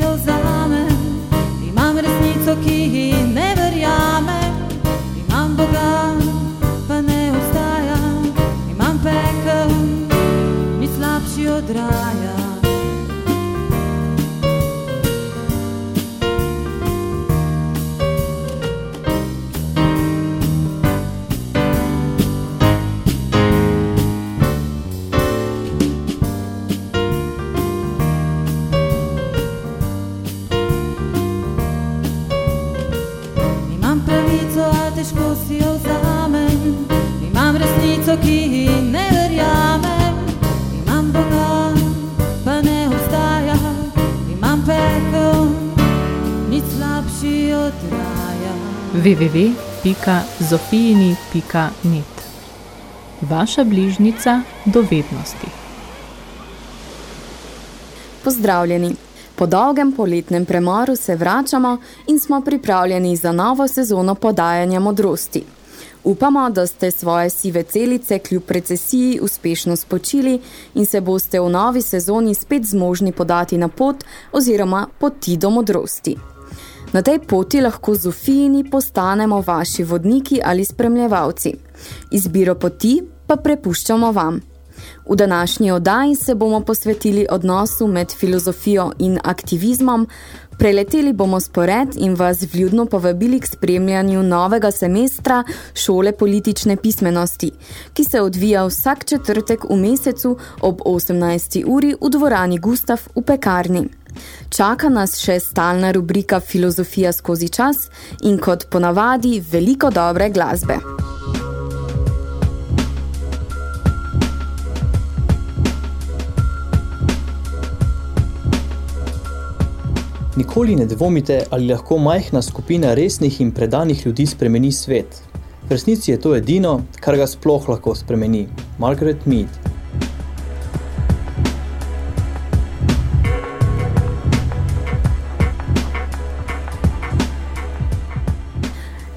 ansiosa www.zofijini.net Vaša bližnica do vednosti. Pozdravljeni! Po dolgem poletnem premoru se vračamo in smo pripravljeni za novo sezono podajanja modrosti. Upamo, da ste svoje sive celice kljub recesiji uspešno spočili in se boste v novi sezoni spet zmožni podati na pot oziroma poti do modrosti. Na tej poti lahko Zofijini postanemo vaši vodniki ali spremljevalci. Izbiro poti pa prepuščamo vam. V današnji oddaji se bomo posvetili odnosu med filozofijo in aktivizmom, preleteli bomo spored in vas vljudno povabili k spremljanju novega semestra šole politične pismenosti, ki se odvija vsak četrtek v mesecu ob 18. uri v dvorani Gustav v pekarni. Čaka nas še stalna rubrika Filozofija skozi čas in kot ponavadi veliko dobre glasbe. Nikoli ne dvomite, ali lahko majhna skupina resnih in predanih ljudi spremeni svet. V resnici je to edino, kar ga sploh lahko spremeni. Margaret Mead.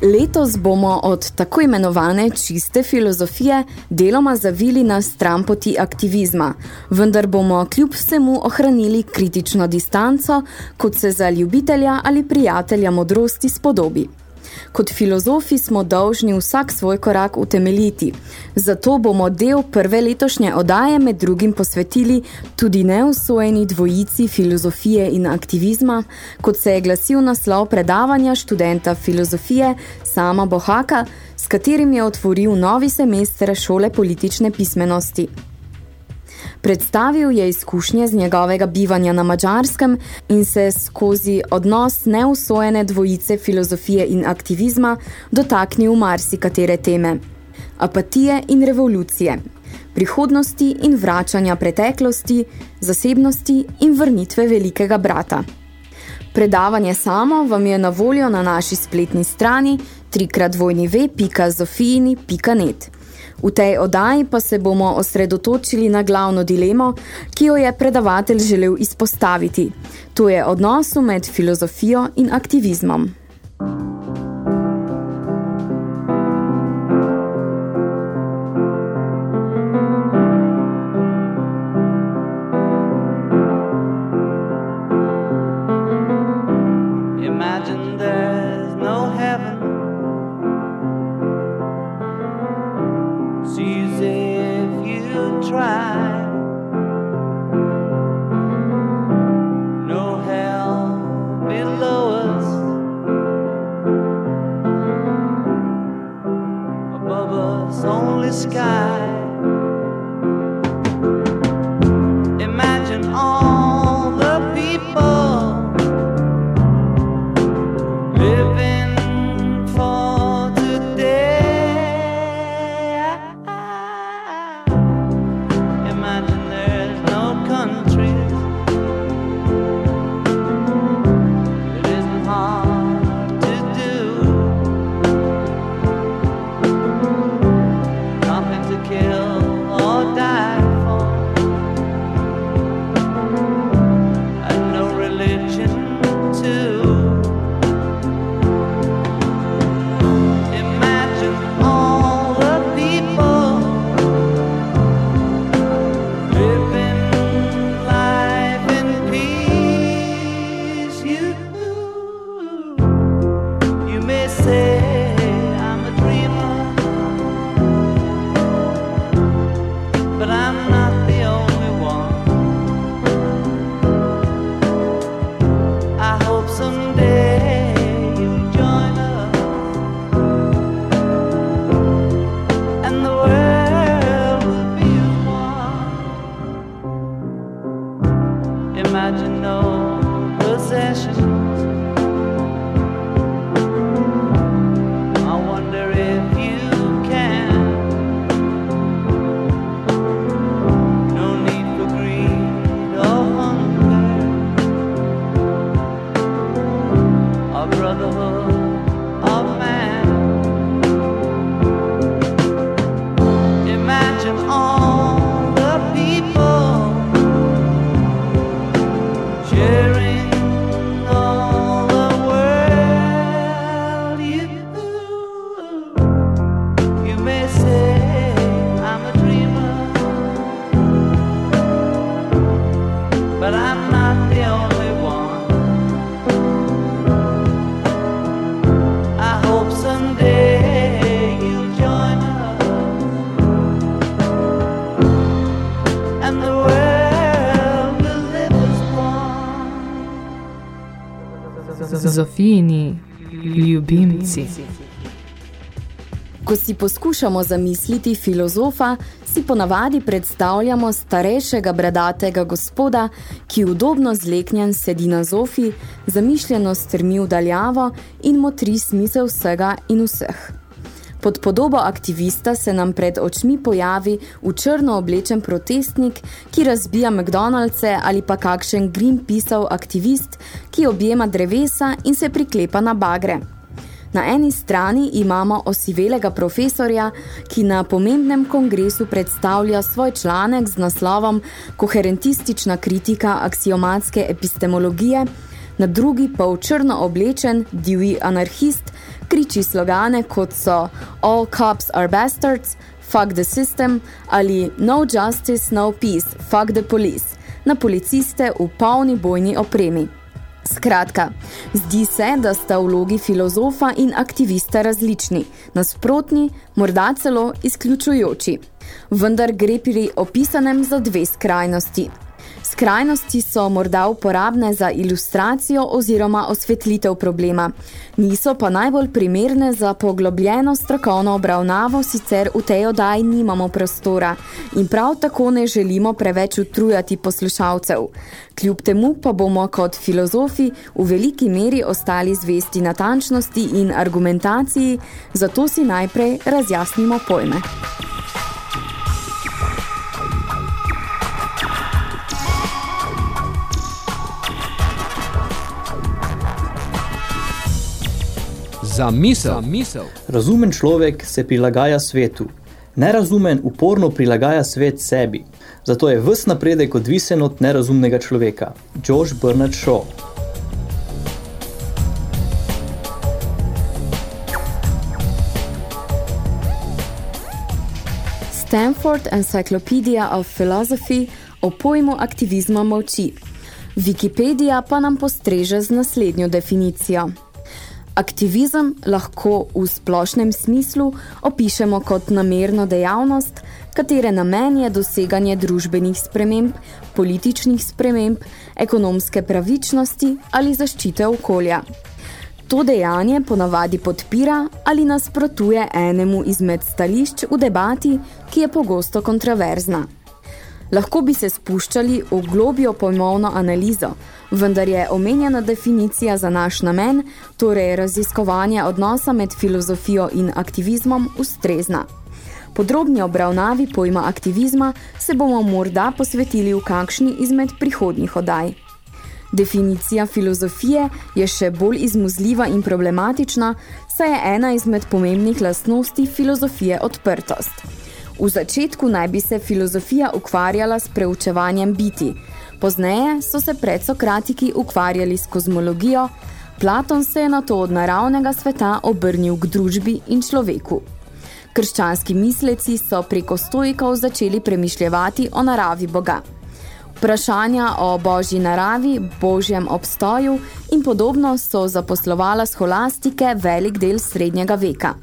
Letos bomo od tako imenovane čiste filozofije deloma zavili na stran poti aktivizma, vendar bomo kljub vsemu ohranili kritično distanco, kot se za ljubitelja ali prijatelja modrosti spodobi. Kot filozofi smo dolžni vsak svoj korak utemeljiti. Zato bomo del prve letošnje odaje med drugim posvetili tudi neusvojeni dvojici filozofije in aktivizma, kot se je glasil naslov predavanja študenta filozofije Sama Bohaka, s katerim je otvoril novi semester šole politične pismenosti. Predstavil je izkušnje z njegovega bivanja na Mačarskem in se skozi odnos neusojene dvojice filozofije in aktivizma dotaknil marsikatere teme. Apatije in revolucije, prihodnosti in vračanja preteklosti, zasebnosti in vrnitve velikega brata. Predavanje samo vam je na voljo na naši spletni strani trikratvojnive.zofijini.net. V tej oddaji pa se bomo osredotočili na glavno dilemo, ki jo je predavatelj želel izpostaviti. To je odnosu med filozofijo in aktivizmom. Zofijini ljubimci. Ko si poskušamo zamisliti filozofa, si ponavadi predstavljamo starejšega bradatega gospoda, ki udobno zleknjen sedi na zofi, zamišljeno strmi v daljavo in motri smisel vsega in vseh. Pod podobo aktivista se nam pred očmi pojavi v črno oblečen protestnik, ki razbija McDonald'se ali pa kakšen Greenpeaceov aktivist, ki objema drevesa in se priklepa na bagre. Na eni strani imamo osivelega profesorja, ki na pomembnem kongresu predstavlja svoj članek z naslovom Koherentistična kritika aksiomatske epistemologije, na drugi pa v črno oblečen divji anarhist, kriči slogane kot so All cops are bastards, fuck the system ali No justice, no peace, fuck the police na policiste v polni bojni opremi. Skratka, zdi se, da sta vlogi filozofa in aktivista različni, nasprotni, morda celo izključujoči. Vendar gre pri opisanem za dve skrajnosti – Skrajnosti so morda uporabne za ilustracijo oziroma osvetlitev problema, niso pa najbolj primerne za poglobljeno strokovno obravnavo, sicer v tej odaji nimamo prostora in prav tako ne želimo preveč utrujati poslušalcev. Kljub temu pa bomo kot filozofi v veliki meri ostali zvesti natančnosti in argumentaciji, zato si najprej razjasnimo pojme. Za misel. Za misel. Razumen človek se prilagaja svetu. Nerazumen uporno prilagaja svet sebi. Zato je ves napredek odvisen od nerazumnega človeka. George Bernard Shaw. Stanford Encyclopedia of Philosophy o pojmu aktivizma molči. Wikipedia pa nam postreže z naslednjo definicijo. Aktivizem lahko v splošnem smislu opišemo kot namerno dejavnost, katere namen je doseganje družbenih sprememb, političnih sprememb, ekonomske pravičnosti ali zaščite okolja. To dejanje ponavadi podpira ali nasprotuje enemu izmed stališč v debati, ki je pogosto kontroverzna. Lahko bi se spuščali v globjo pojmovno analizo, vendar je omenjena definicija za naš namen, torej raziskovanje odnosa med filozofijo in aktivizmom, ustrezna. Podrobni obravnavi pojma aktivizma se bomo morda posvetili v kakšni izmed prihodnjih odaj. Definicija filozofije je še bolj izmuzljiva in problematična, saj je ena izmed pomembnih lastnosti filozofije odprtost. V začetku naj bi se filozofija ukvarjala s preučevanjem biti, Pozneje so se predsokratiki ukvarjali s kozmologijo, Platon se je na to od naravnega sveta obrnil k družbi in človeku. Krščanski misleci so preko stojikov začeli premišljevati o naravi Boga. Vprašanja o božji naravi, božjem obstoju in podobno so zaposlovala scholastike velik del srednjega veka.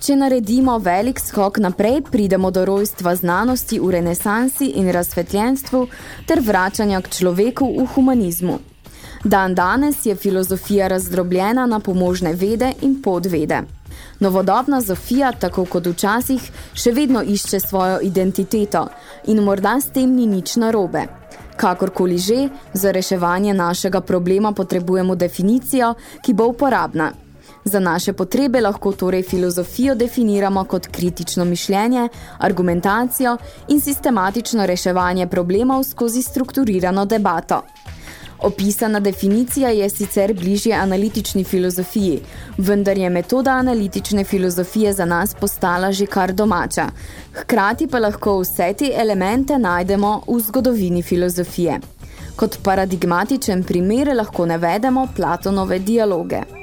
Če naredimo velik skok naprej, pridemo do rojstva znanosti v renesansi in razsvetljenstvu ter vračanja k človeku v humanizmu. Dan danes je filozofija razdrobljena na pomožne vede in podvede. Novodobna Zofija, tako kot včasih, še vedno išče svojo identiteto in morda s tem ni nič narobe. Kakorkoli že, za reševanje našega problema potrebujemo definicijo, ki bo uporabna. Za naše potrebe lahko torej filozofijo definiramo kot kritično mišljenje, argumentacijo in sistematično reševanje problemov skozi strukturirano debato. Opisana definicija je sicer bližje analitični filozofiji, vendar je metoda analitične filozofije za nas postala že kar domača. Hkrati pa lahko vse te elemente najdemo v zgodovini filozofije. Kot paradigmatičen primer lahko navedemo Platonove dialoge.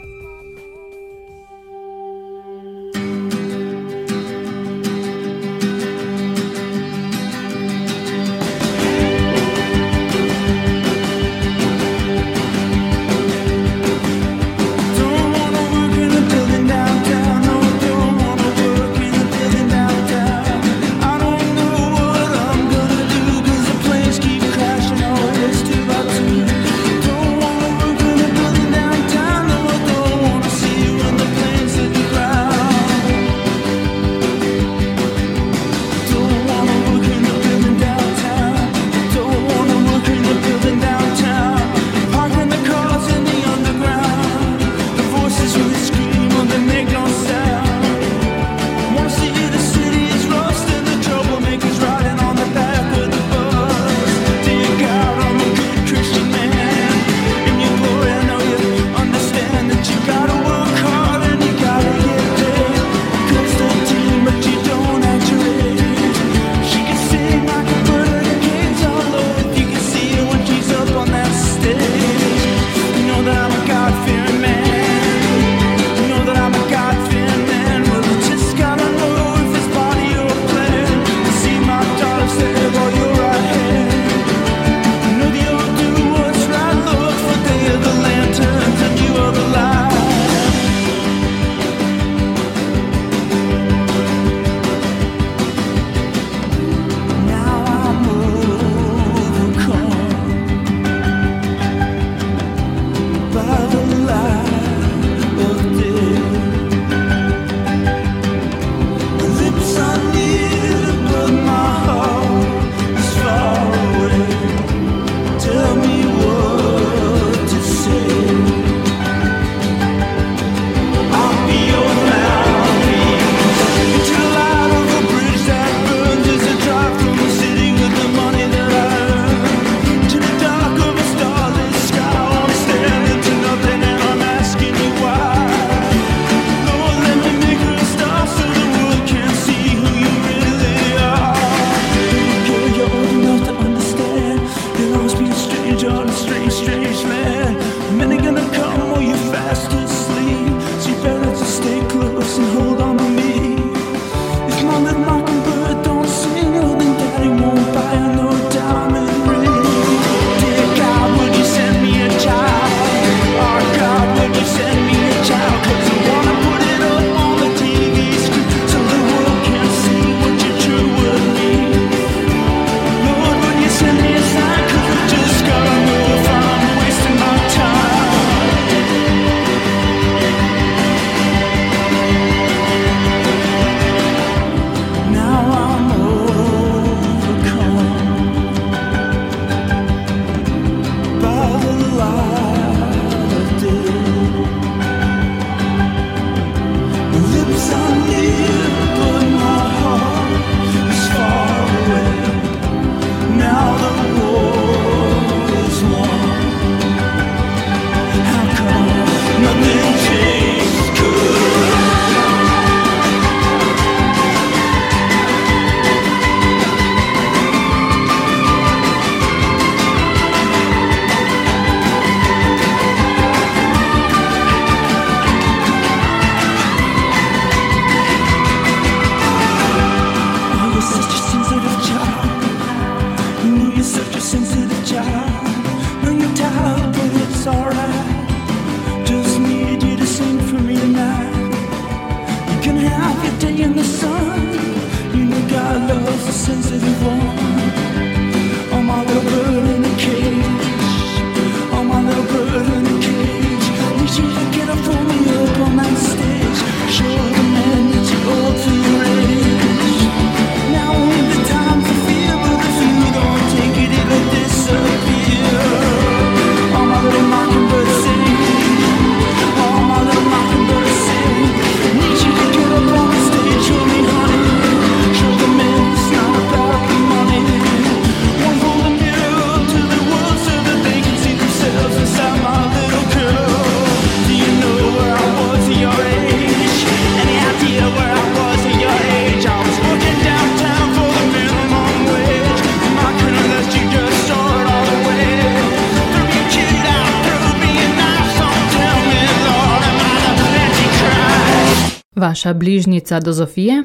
Vaša bližnica do Zofije?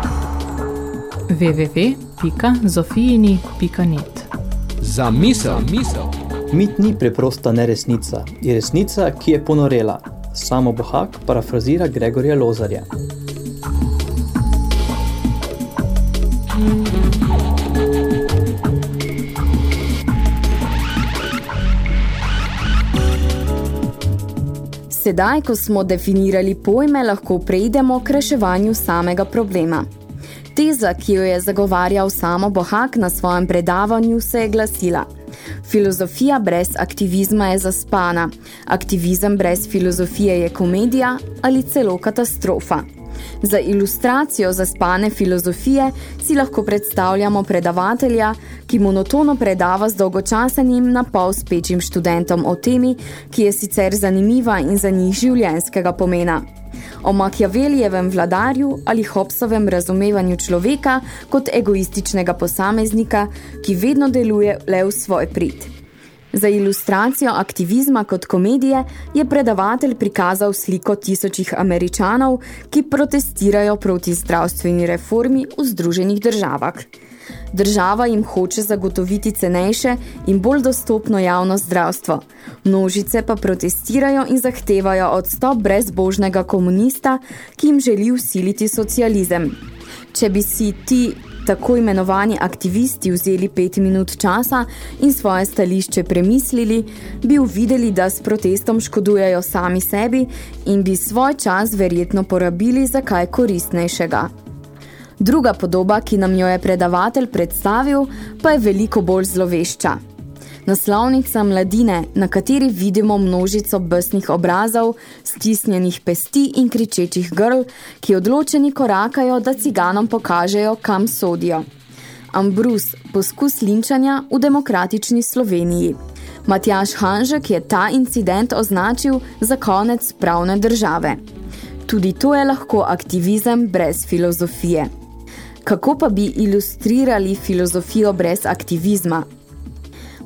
www.zofijini.net Za misel, misel. Mit ni preprosta neresnica, je resnica, ki je ponorela. Samo Bohak parafrazira Gregorja Lozarja. Sedaj, ko smo definirali pojme, lahko preidemo k reševanju samega problema. Teza, ki jo je zagovarjal samo Bohak na svojem predavanju, se je glasila. Filozofija brez aktivizma je zaspana, aktivizem brez filozofije je komedija ali celo katastrofa. Za ilustracijo zaspane filozofije si lahko predstavljamo predavatelja, ki monotono predava z dolgočasenim napol spečim študentom o temi, ki je sicer zanimiva in za njih življenjskega pomena. O Machiavelijevem vladarju ali Hobbesovem razumevanju človeka kot egoističnega posameznika, ki vedno deluje le v svoj prid. Za ilustracijo aktivizma kot komedije je predavatelj prikazal sliko tisočih američanov, ki protestirajo proti zdravstveni reformi v Združenih državah. Država jim hoče zagotoviti cenejše in bolj dostopno javno zdravstvo. Množice pa protestirajo in zahtevajo odstop brezbožnega komunista, ki jim želi usiliti socializem. Če bi si ti tako imenovani aktivisti vzeli pet minut časa in svoje stališče premislili, bi uvideli, da s protestom škodujejo sami sebi in bi svoj čas verjetno porabili za kaj koristnejšega. Druga podoba, ki nam jo je predavatelj predstavil, pa je veliko bolj zlovešča. Naslovnica mladine, na kateri vidimo množico besnih obrazov, stisnjenih pesti in kričečih grl, ki odločeni korakajo, da ciganom pokažejo, kam sodijo. Ambrus, poskus linčanja v demokratični Sloveniji. Matjaž Hanžek je ta incident označil za konec pravne države. Tudi to je lahko aktivizem brez filozofije. Kako pa bi ilustrirali filozofijo brez aktivizma?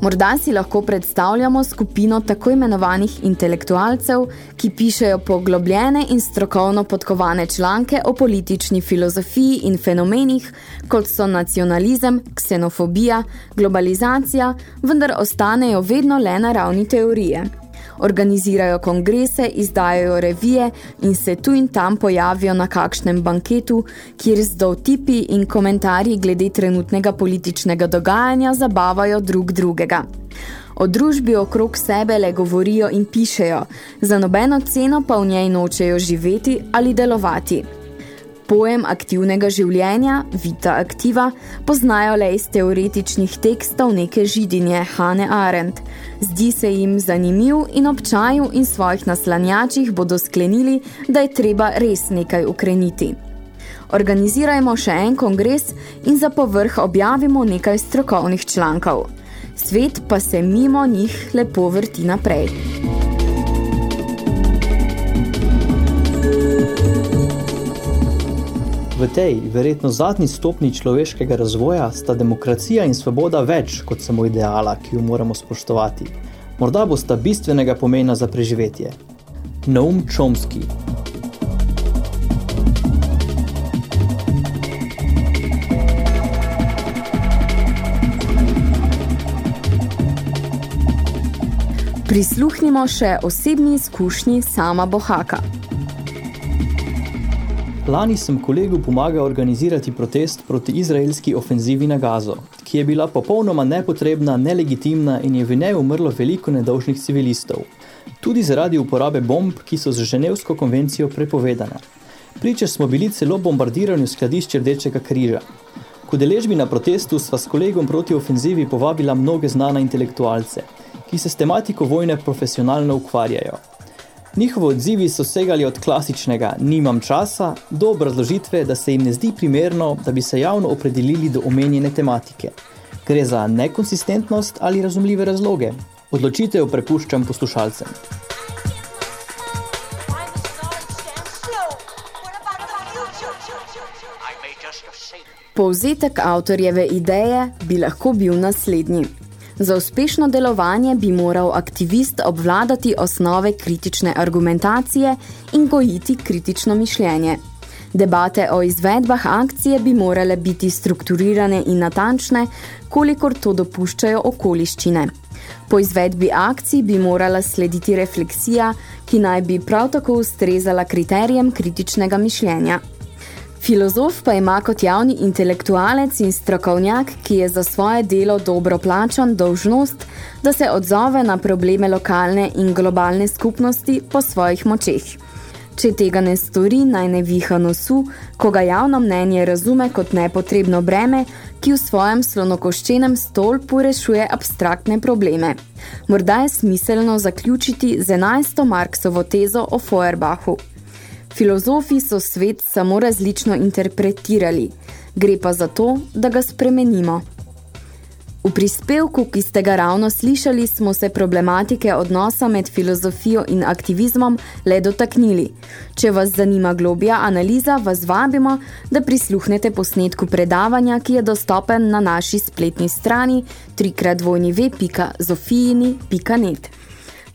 Morda si lahko predstavljamo skupino tako imenovanih intelektualcev, ki pišejo poglobljene in strokovno podkovane članke o politični filozofiji in fenomenih, kot so nacionalizem, ksenofobija, globalizacija, vendar ostanejo vedno le na ravni teorije. Organizirajo kongrese, izdajajo revije in se tu in tam pojavijo na kakšnem banketu, kjer z dovtipi in komentarji glede trenutnega političnega dogajanja zabavajo drug drugega. O družbi okrog sebe le govorijo in pišejo, za nobeno ceno pa v njej nočejo živeti ali delovati. Pojem aktivnega življenja, vita aktiva, poznajo le iz teoretičnih tekstov neke židinje Hane Arendt. Zdi se jim zanimiv in občaju in svojih naslanjačih bodo sklenili, da je treba res nekaj ukreniti. Organizirajmo še en kongres in za povrh objavimo nekaj strokovnih člankov. Svet pa se mimo njih lepo vrti naprej. V tej, verjetno zadnji stopni človeškega razvoja, sta demokracija in svoboda več kot samo ideala, ki jo moramo spoštovati. Morda bosta bistvenega pomena za preživetje. Noam Chomsky Prisluhnimo še osebni izkušnji sama Bohaka. Lani sem kolegu pomagal organizirati protest proti izraelski ofenzivi na Gazo, ki je bila popolnoma nepotrebna, nelegitimna in je v njej umrlo veliko nedolžnih civilistov. Tudi zaradi uporabe bomb, ki so z Ženevsko konvencijo prepovedane. Priča smo bili celo bombardiranju skladišč Rdečega križa. Ko deležbi na protestu sva s kolegom proti ofenzivi povabila mnoge znane intelektualce, ki se s tematiko vojne profesionalno ukvarjajo. Njihovi odzivi so segali od klasičnega nimam časa do obrazložitve, da se jim ne zdi primerno, da bi se javno opredelili do omenjene tematike. Gre za nekonsistentnost ali razumljive razloge. Odločitev prepuščam poslušalcem. Povzetek avtorjeve ideje bi lahko bil naslednji. Za uspešno delovanje bi moral aktivist obvladati osnove kritične argumentacije in gojiti kritično mišljenje. Debate o izvedbah akcije bi morale biti strukturirane in natančne, kolikor to dopuščajo okoliščine. Po izvedbi akcij bi morala slediti refleksija, ki naj bi prav tako ustrezala kriterijem kritičnega mišljenja. Filozof pa ima kot javni intelektualec in strokovnjak, ki je za svoje delo dobro plačan, dolžnost, da se odzove na probleme lokalne in globalne skupnosti po svojih močeh. Če tega ne stori, naj ne viha nosu, ko ga javno mnenje razume kot nepotrebno breme, ki v svojem slonokoščenem stolpu rešuje abstraktne probleme. Morda je smiselno zaključiti z 11. Marksovo tezo o Feuerbachu. Filozofi so svet samo različno interpretirali, gre pa za to, da ga spremenimo. V prispevku, ki ste ga ravno slišali, smo se problematike odnosa med filozofijo in aktivizmom le dotaknili. Če vas zanima globja analiza, vas vabimo, da prisluhnete posnetku predavanja, ki je dostopen na naši spletni strani www.zofijini.net.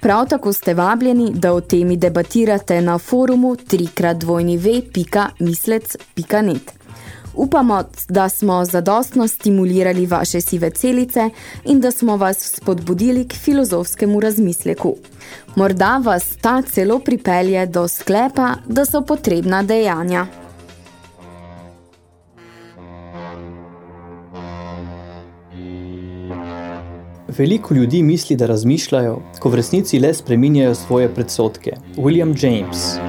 Prav tako ste vabljeni, da o temi debatirate na forumu trikratvojnive.mislec.net. Upamo, da smo zadostno stimulirali vaše sive celice in da smo vas spodbudili k filozofskemu razmisleku. Morda vas ta celo pripelje do sklepa, da so potrebna dejanja. Veliko ljudi misli, da razmišljajo, ko v resnici le spreminjajo svoje predsotke. William James.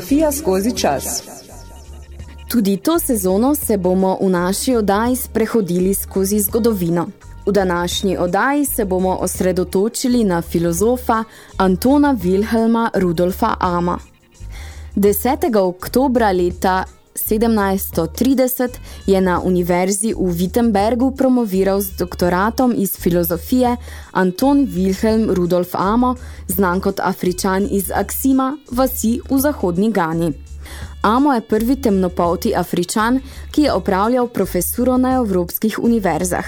Filozofija skozi čas. Tudi to sezono se bomo v naši oddaji sprehodili skozi zgodovino. V današnji oddaji se bomo osredotočili na filozofa Antona Wilhelma Rudolfa Ama. 10. oktobra leta 1730 je na univerzi v Wittenbergu promoviral z doktoratom iz filozofije Anton Wilhelm Rudolf Amo, znan kot Afričan iz Aksima, vasi v zahodni Gani. Amo je prvi temnopolti Afričan, ki je opravljal profesuro na evropskih univerzah.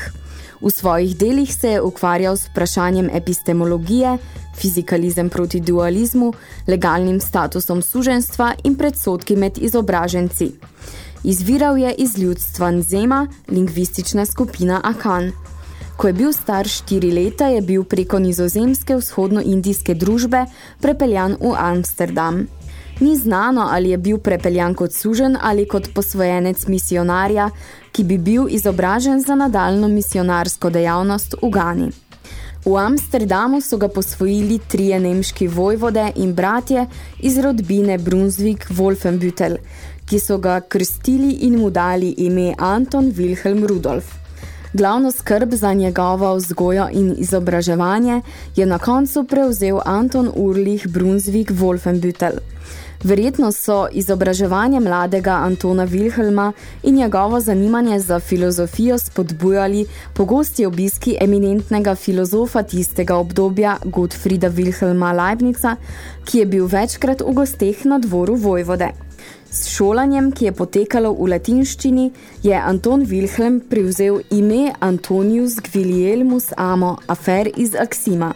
V svojih delih se je ukvarjal s vprašanjem epistemologije, fizikalizem proti dualizmu, legalnim statusom suženstva in predsodki med izobraženci. Izviral je iz ljudstva Nzema, lingvistična skupina Akan. Ko je bil star štiri leta, je bil preko nizozemske vzhodno-indijske družbe prepeljan v Amsterdam. Ni znano, ali je bil prepeljan kot sužen ali kot posvojenec misionarja, ki bi bil izobražen za nadaljno misionarsko dejavnost v Gani. V Amsterdamu so ga posvojili trije nemški vojvode in bratje iz rodbine Brunswick-Wolfenbüttel, ki so ga krstili in mu dali ime Anton Wilhelm Rudolf. Glavno skrb za njegovo vzgojo in izobraževanje je na koncu prevzel Anton Urlich Brunswick-Wolfenbüttel. Verjetno so izobraževanje mladega Antona Wilhelma in njegovo zanimanje za filozofijo spodbujali pogosti obiski eminentnega filozofa tistega obdobja Gottfrieda Wilhelma Leibnica, ki je bil večkrat v gosteh na dvoru Vojvode. S šolanjem, ki je potekalo v latinščini, je Anton Wilhelm privzel ime Antonius Gvilielmus Amo, afer iz Aksima.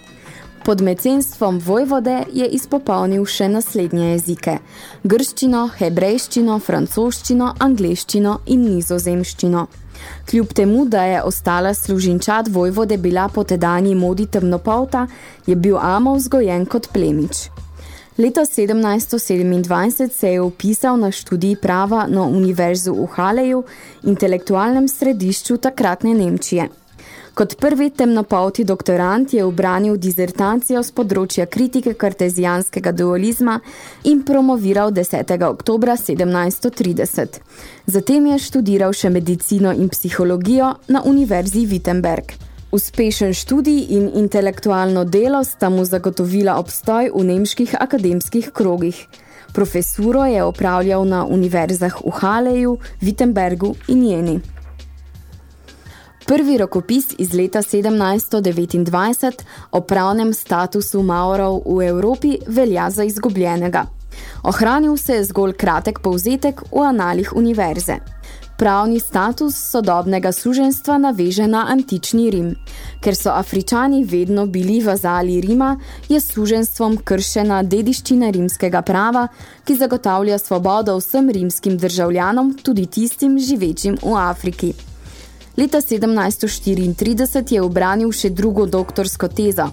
Pod mecenstvom vojvode je izpopolnil še naslednje jezike – grščino, hebrejščino, francoščino, angleščino in nizozemščino. Kljub temu, da je ostala služinčat vojvode bila po tedanji modi temnopolta, je bil Amo vzgojen kot plemič. Leto 1727 se je upisal na študij prava na univerzu v Haleju, intelektualnem središču takratne Nemčije. Kot prvi temnopolti doktorant je obranil dizertacijo z področja kritike kartezijanskega dualizma in promoviral 10. oktobra 1730. Zatem je študiral še medicino in psihologijo na Univerzi Wittenberg. Uspešen študij in intelektualno delo sta mu zagotovila obstoj v nemških akademskih krogih. Profesuro je opravljal na univerzah v Haleju, Wittenbergu in Jeni. Prvi rokopis iz leta 1729 o pravnem statusu Maorov v Evropi velja za izgubljenega. Ohranil se je zgolj kratek povzetek v analih univerze. Pravni status sodobnega suženstva naveže na antični Rim. Ker so Afričani vedno bili vazali Rima, je suženstvom kršena dediščina rimskega prava, ki zagotavlja svobodo vsem rimskim državljanom, tudi tistim živečim v Afriki. Leta 1734 je obranil še drugo doktorsko tezo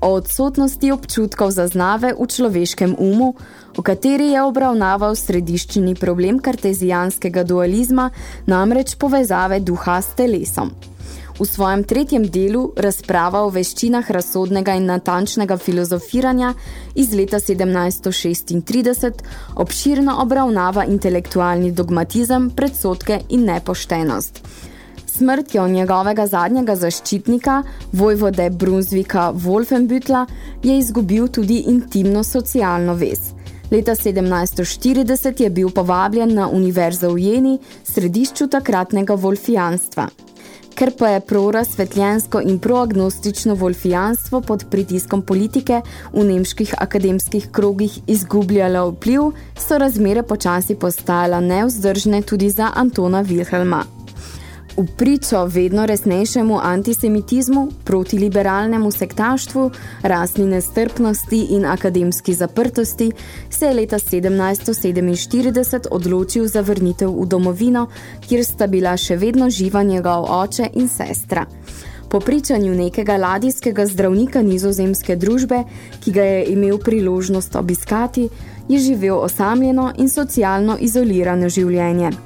o odsotnosti občutkov zaznave v človeškem umu, v kateri je obravnaval središčini problem kartezijanskega dualizma, namreč povezave duha s telesom. V svojem tretjem delu razprava o veščinah razsodnega in natančnega filozofiranja iz leta 1736 obširno obravnava intelektualni dogmatizem, predsotke in nepoštenost smrtjo njegovega zadnjega zaščitnika, vojvode Brunsvika Wolfenbütla, je izgubil tudi intimno socialno vez. Leta 1740 je bil povabljen na univerzo v Jeni, središču takratnega wolfijanstva. Ker pa je prorazsvetljensko in proagnostično wolfijanstvo pod pritiskom politike v nemških akademskih krogih izgubljalo vpliv, so razmere počasi postajala nevzdržne tudi za Antona Wilhelma. V pričo vedno resnejšemu antisemitizmu, protiliberalnemu sektaštvu, rasni nestrpnosti in akademski zaprtosti se je leta 1747 odločil za vrnitev v domovino, kjer sta bila še vedno živa njegov oče in sestra. Po pričanju nekega ladijskega zdravnika nizozemske družbe, ki ga je imel priložnost obiskati, je živel osamljeno in socialno izolirano življenje.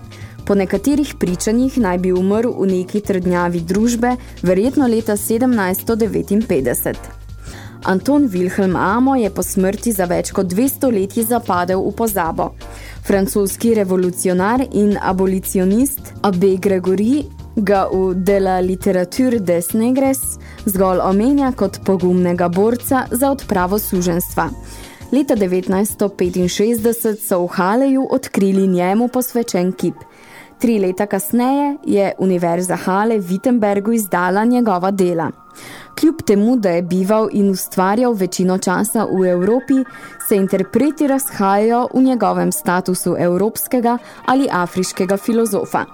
Po nekaterih pričanjih naj bi umrl v neki trdnjavi družbe, verjetno leta 1759. Anton Wilhelm Amo je po smrti za več kot 200 letji zapadel v pozabo. Francoski revolucionar in abolicionist Abbé Gregory ga v De la literature des negres zgolj omenja kot pogumnega borca za odpravo suženstva. Leta 1965 so v Haleju odkrili njemu posvečen kip. Tri leta kasneje je Univerza Hale v Wittenbergu izdala njegova dela. Kljub temu, da je bival in ustvarjal večino časa v Evropi, se interpreti razhajajo v njegovem statusu evropskega ali afriškega filozofa.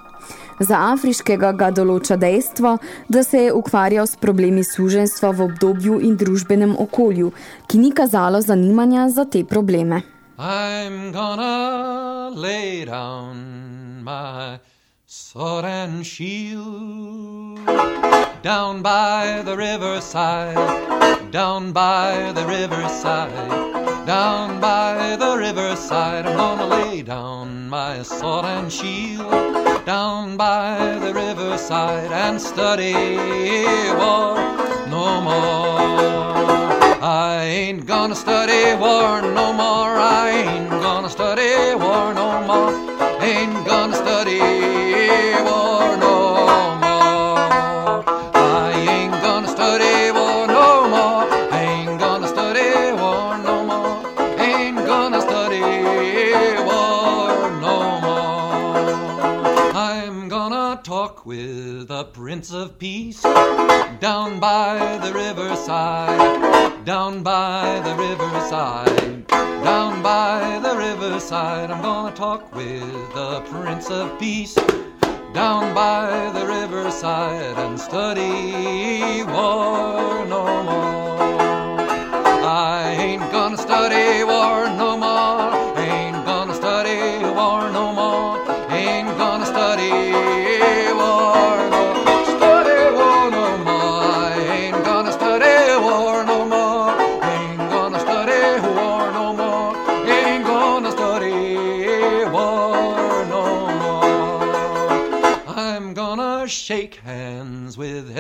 Za afriškega ga določa dejstvo, da se je ukvarjal s problemi suženstva v obdobju in družbenem okolju, ki ni kazalo zanimanja za te probleme. I'm gonna lay down my sword and shield down by the riverside, down by the riverside, down by the riverside. I'm gonna lay down my sword and shield down by the riverside and study war no more. Ain't gonna study war no more. I ain't gonna study war no more. Ain't gonna study war no more. I ain't gonna study war no more. Ain't gonna study war no more. Ain't gonna study war no more. I'm gonna talk with the Prince of Peace down by the riverside, down by the riverside, down by the riverside. I'm gonna talk with the Prince of Peace down by the riverside and study war no more. I ain't gonna study war no more.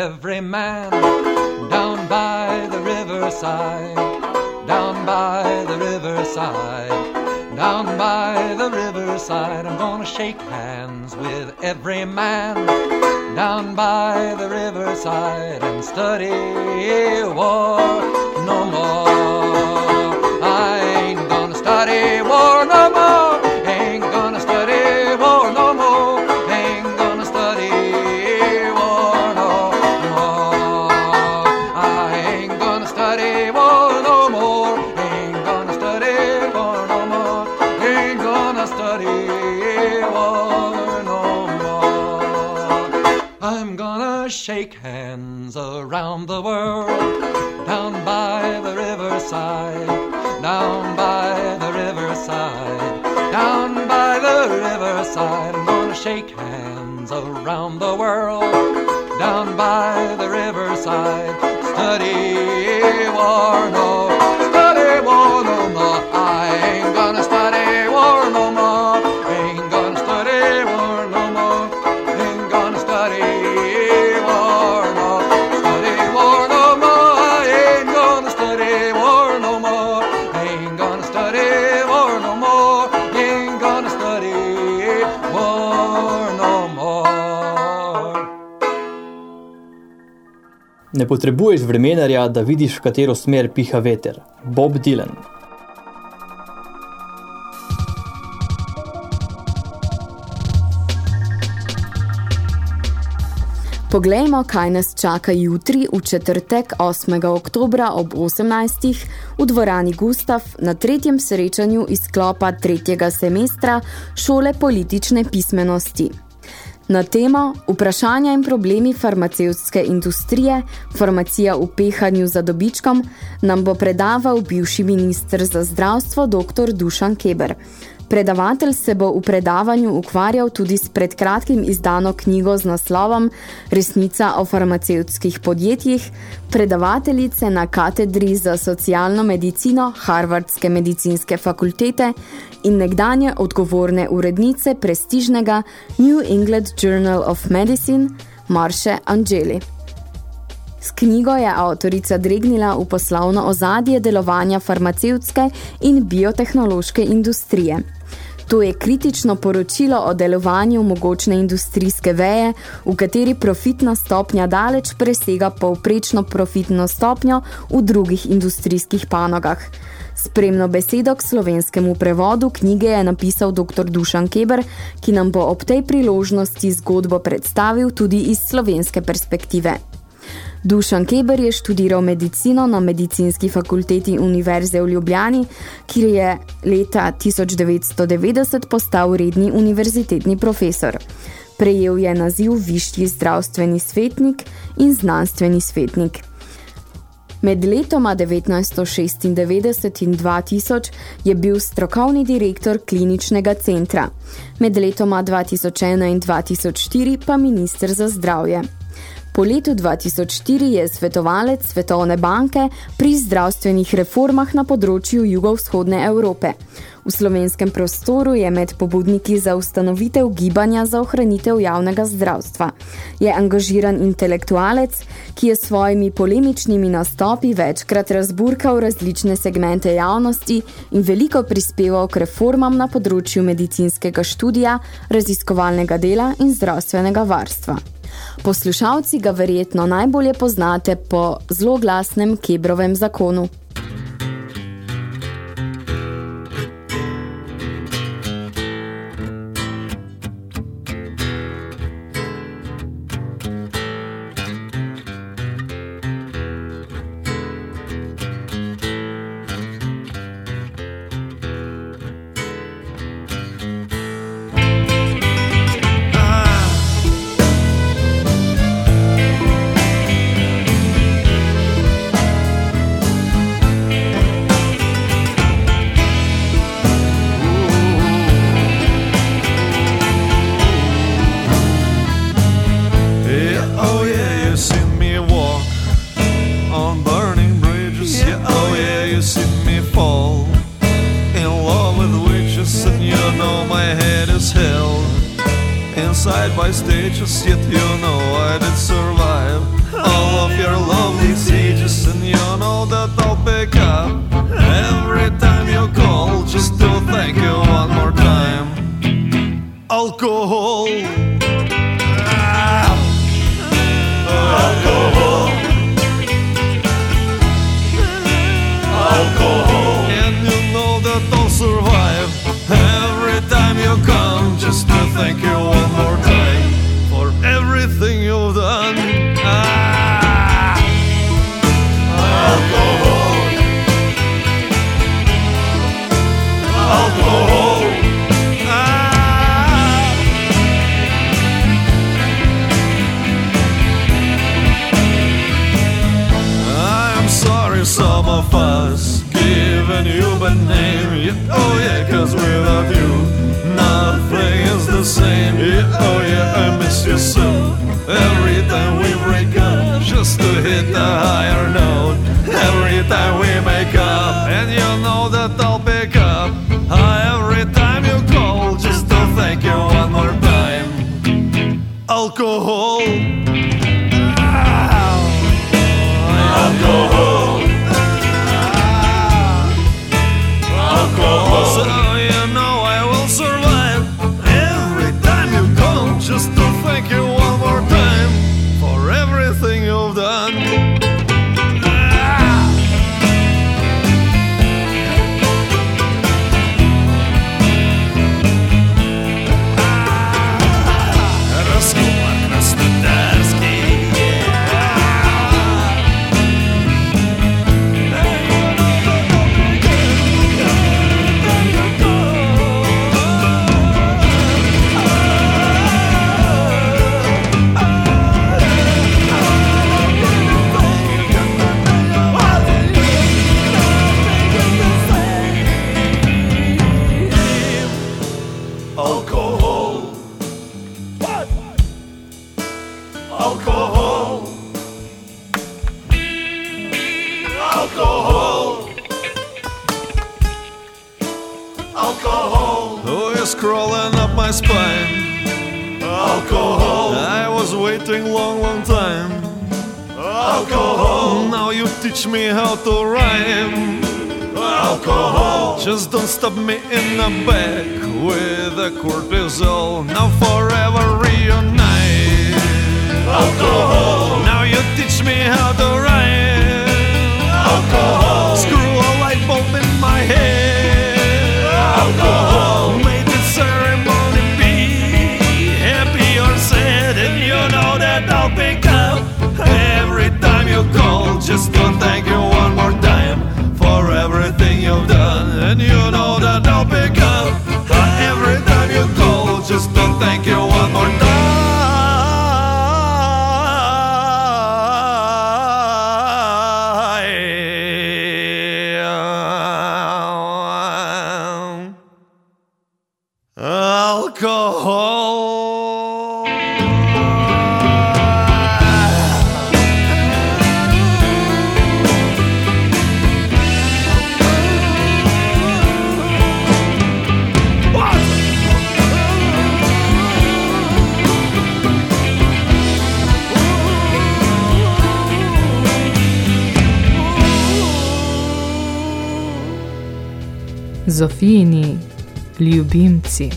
Every man down by the riverside, down by the riverside, down by the riverside. I'm gonna shake hands with every man down by the riverside and study war no more. Ne potrebuješ vremenarja, da vidiš, v katero smer piha veter. Bob Dylan. Poglejmo, kaj nas čaka jutri v četrtek 8. oktobra ob 18. v dvorani Gustav na tretjem srečanju iz sklopa tretjega semestra šole politične pismenosti. Na temo Vprašanja in problemi farmacevtske industrije, farmacija v pehanju za dobičkom, nam bo predaval bivši minister za zdravstvo dr. Dušan Keber. Predavatelj se bo v predavanju ukvarjal tudi s predkratkim izdano knjigo z naslovom Resnica o farmacevtskih podjetjih, predavateljice na katedri za socialno medicino Harvardske medicinske fakultete in nekdanje odgovorne urednice prestižnega New England Journal of Medicine Marše Angeli. S knjigo je avtorica dregnila v poslovno ozadje delovanja farmacevtske in biotehnološke industrije. To je kritično poročilo o delovanju mogočne industrijske veje, v kateri profitna stopnja daleč presega povprečno profitno stopnjo v drugih industrijskih panogah. Spremno besedo k slovenskemu prevodu knjige je napisal dr. Dušan Keber, ki nam bo ob tej priložnosti zgodbo predstavil tudi iz slovenske perspektive. Dušan Keber je študiral medicino na medicinski fakulteti Univerze v Ljubljani, kjer je leta 1990 postal redni univerzitetni profesor. Prejel je naziv višji zdravstveni svetnik in znanstveni svetnik. Med letoma 1996 in 2000 je bil strokovni direktor kliničnega centra, med letoma 2001 in 2004 pa minister za zdravje. Po letu 2004 je svetovalec Svetovne banke pri zdravstvenih reformah na področju jugovzhodne Evrope. V slovenskem prostoru je med pobudniki za ustanovitev gibanja za ohranitev javnega zdravstva. Je angažiran intelektualec, ki je svojimi polemičnimi nastopi večkrat razburkal različne segmente javnosti in veliko prispeval k reformam na področju medicinskega študija, raziskovalnega dela in zdravstvenega varstva. Poslušalci ga verjetno najbolje poznate po zloglasnem Kebrovem zakonu. álcool. don't know. Stabbed me in the back with a quart bizzle. Zofijini ljubimci.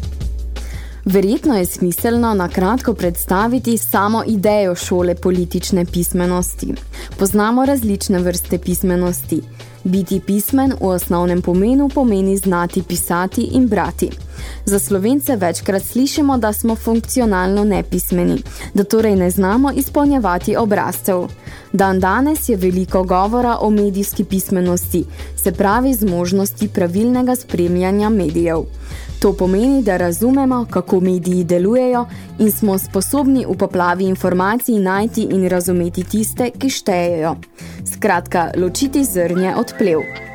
Verjetno je smiselno na kratko predstaviti samo idejo šole politične pismenosti. Poznamo različne vrste pismenosti. Biti pismen v osnovnem pomenu pomeni znati pisati in brati. Za Slovence večkrat slišimo, da smo funkcionalno nepismeni, da torej ne znamo izpolnjevati obrazcev. Dan danes je veliko govora o medijski pismenosti, se pravi zmožnosti pravilnega spremljanja medijev. To pomeni, da razumemo, kako mediji delujejo in smo sposobni v poplavi informacij najti in razumeti tiste, ki štejejo. Skratka, ločiti zrnje od plev.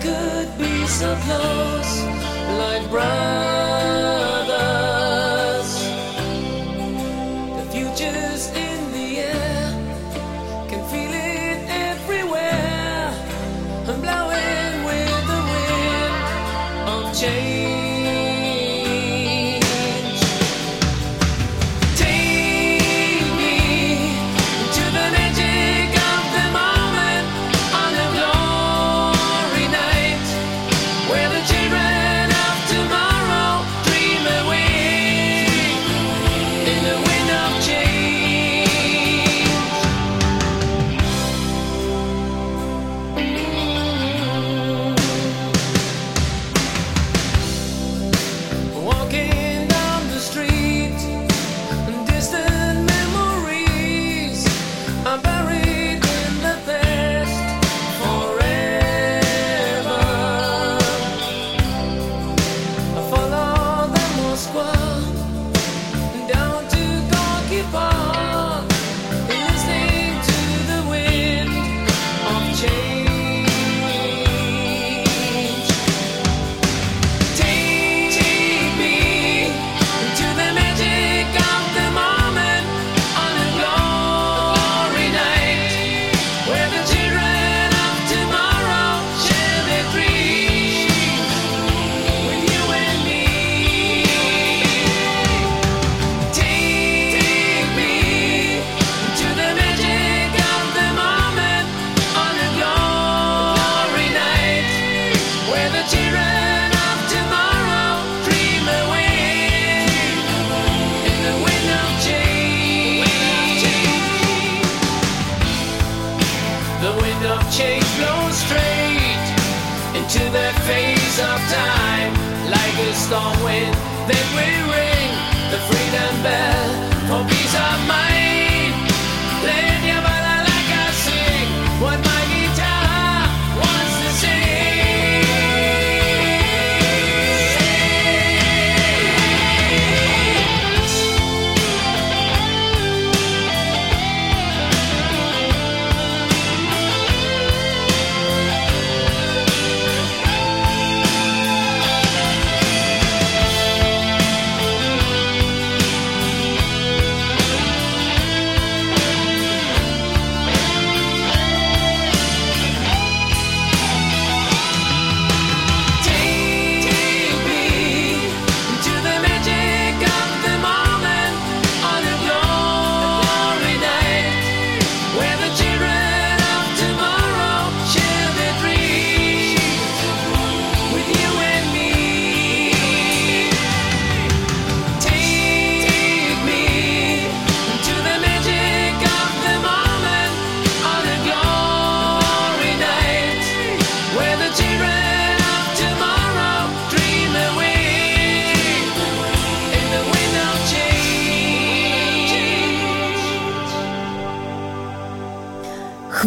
Could be so close, like brothers?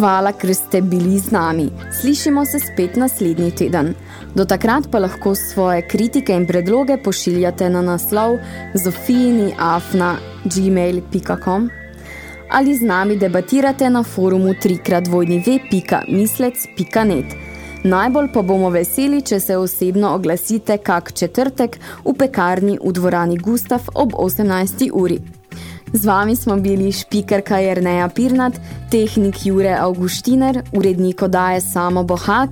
Hvala, ker ste bili z nami. Slišimo se spet naslednji teden. Do takrat pa lahko svoje kritike in predloge pošiljate na naslov zofijini.afna.gmail.com ali z nami debatirate na forumu www.mislec.net. Najbolj pa bomo veseli, če se osebno oglasite kak četrtek v pekarni v dvorani Gustaf ob 18. uri. Z vami smo bili špikerka Jerneja Pirnat, tehnik Jure Augustiner, urednik odaje Samo Bohak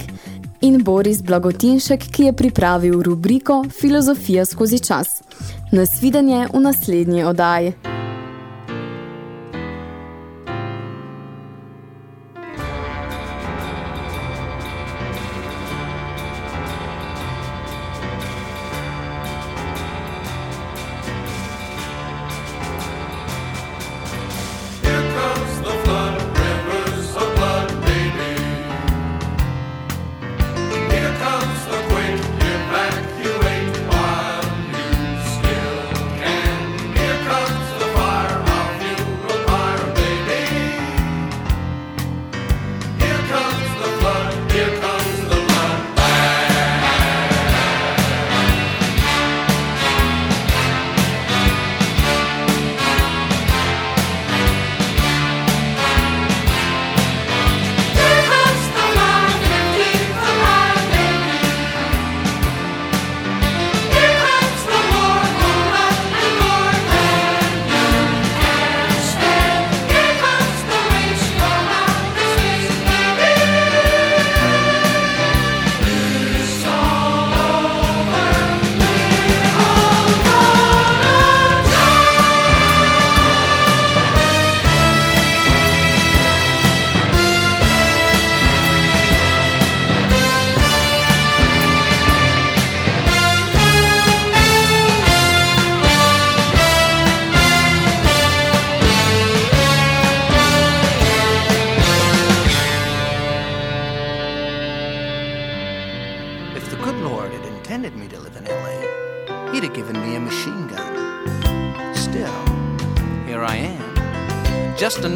in Boris Blagotinšek, ki je pripravil rubriko Filozofija skozi čas. Nasvidenje v naslednji oddaji.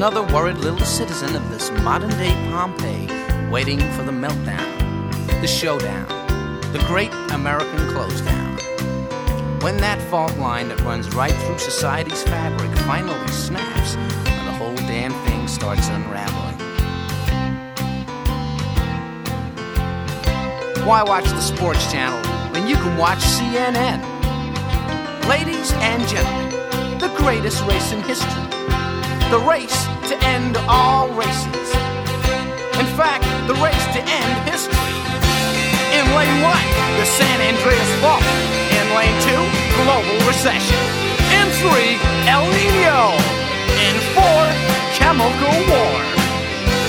Another worried little citizen of this modern day Pompeii, waiting for the meltdown, the showdown, the great American close down. When that fault line that runs right through society's fabric finally snaps, and the whole damn thing starts unraveling. Why watch the sports channel when you can watch CNN? Ladies and gentlemen, the greatest race in history. The race to end all races. In fact, the race to end history. In lane one, the San Andreas Fault. In lane two, global recession. In three, El Nino. In four, chemical war.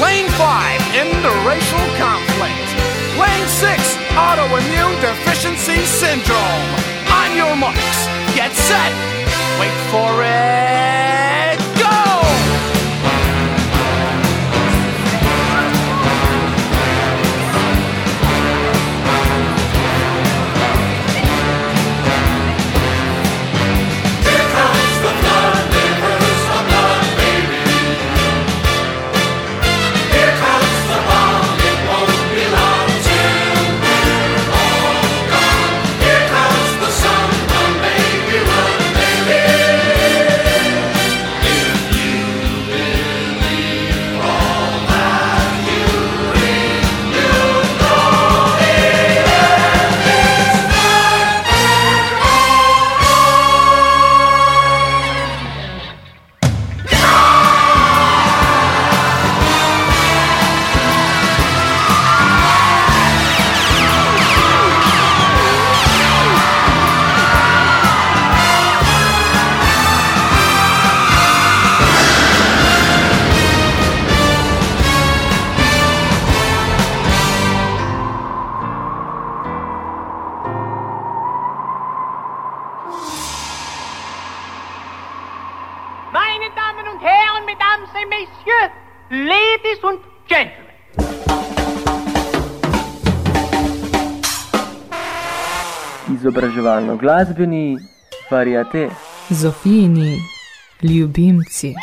Lane five, interracial conflict. Lane six, autoimmune deficiency syndrome. On your marks, get set, wait for it, glasbeni variate. Zofijini ljubimci.